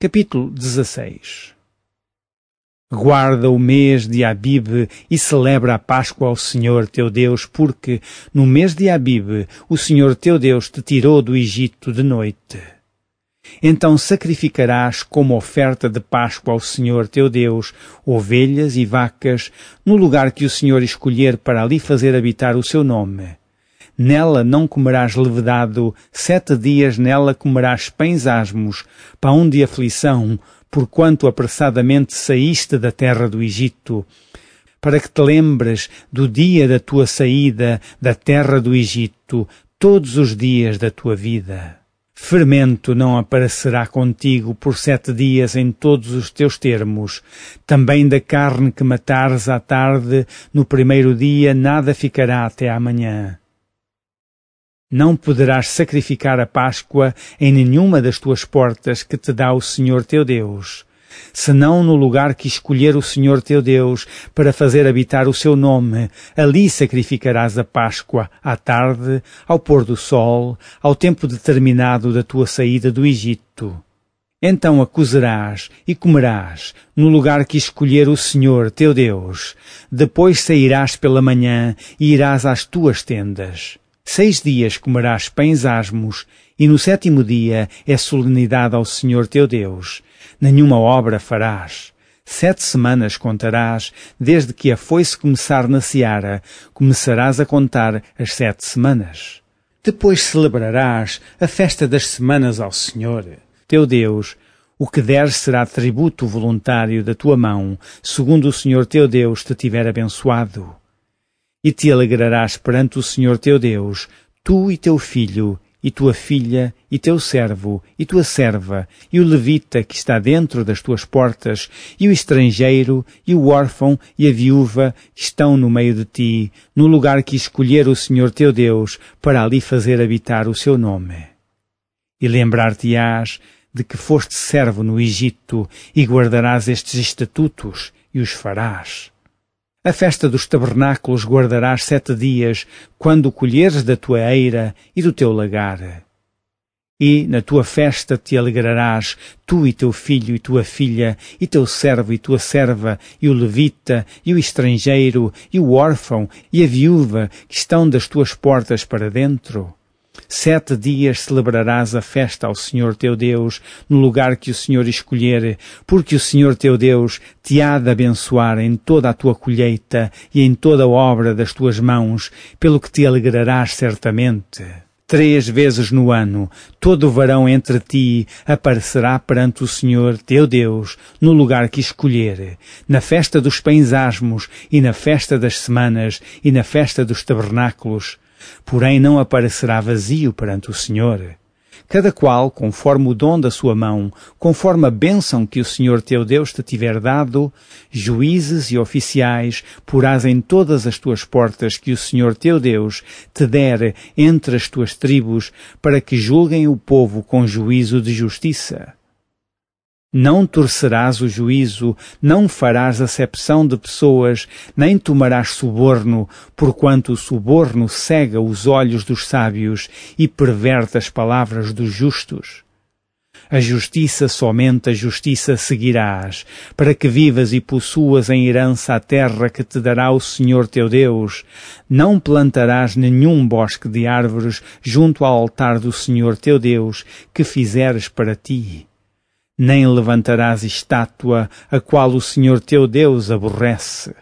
Capítulo 16 Guarda o mês de Abibe e celebra a Páscoa ao Senhor teu Deus, porque no mês de Abibe o Senhor teu Deus te tirou do Egito de noite. Então sacrificarás como oferta de Páscoa ao Senhor teu Deus ovelhas e vacas no lugar que o Senhor escolher para ali fazer habitar o seu nome Nela não comerás levedado, sete dias nela comerás pães asmos, pão de aflição, porquanto apressadamente saíste da terra do Egito, para que te lembres do dia da tua saída da terra do Egito, todos os dias da tua vida. Fermento não aparecerá contigo por sete dias em todos os teus termos. Também da carne que matares à tarde, no primeiro dia, nada ficará até amanhã. Não poderás sacrificar a Páscoa em nenhuma das tuas portas que te dá o Senhor teu Deus, senão no lugar que escolher o Senhor teu Deus para fazer habitar o seu nome. Ali sacrificarás a Páscoa à tarde, ao pôr do sol, ao tempo determinado da tua saída do Egito. Então a cozerás e comerás no lugar que escolher o Senhor teu Deus. Depois sairás pela manhã e irás às tuas tendas. Seis dias comerás pães asmos, e no sétimo dia é solenidade ao Senhor teu Deus. Nenhuma obra farás. Sete semanas contarás, desde que a foice começar na seara, começarás a contar as sete semanas. Depois celebrarás a festa das semanas ao Senhor, teu Deus, o que deres será tributo voluntário da tua mão, segundo o Senhor teu Deus te tiver abençoado e te alegrarás perante o Senhor teu Deus, tu e teu filho, e tua filha, e teu servo, e tua serva, e o levita que está dentro das tuas portas, e o estrangeiro, e o órfão, e a viúva que estão no meio de ti, no lugar que escolher o Senhor teu Deus, para ali fazer habitar o seu nome. E lembrar-te-ás de que foste servo no Egito, e guardarás estes estatutos, e os farás. A festa dos tabernáculos guardarás sete dias, quando colheres da tua eira e do teu lagar. E na tua festa te alegrarás, tu e teu filho e tua filha, e teu servo e tua serva, e o levita, e o estrangeiro, e o órfão, e a viúva, que estão das tuas portas para dentro. Sete dias celebrarás a festa ao Senhor teu Deus, no lugar que o Senhor escolher, porque o Senhor teu Deus te há de abençoar em toda a tua colheita e em toda a obra das tuas mãos, pelo que te alegrarás certamente. Três vezes no ano, todo o varão entre ti aparecerá perante o Senhor teu Deus, no lugar que escolher, na festa dos pães asmos, e na festa das semanas, e na festa dos tabernáculos, porém não aparecerá vazio perante o Senhor. Cada qual, conforme o dom da sua mão, conforme a bênção que o Senhor teu Deus te tiver dado, juízes e oficiais porás em todas as tuas portas que o Senhor teu Deus te der entre as tuas tribos, para que julguem o povo com juízo de justiça. Não torcerás o juízo, não farás acepção de pessoas, nem tomarás suborno, porquanto o suborno cega os olhos dos sábios e perverte as palavras dos justos. A justiça somente a justiça seguirás, para que vivas e possuas em herança a terra que te dará o Senhor teu Deus. Não plantarás nenhum bosque de árvores junto ao altar do Senhor teu Deus, que fizeres para ti nem levantarás estátua a qual o Senhor teu Deus aborrece.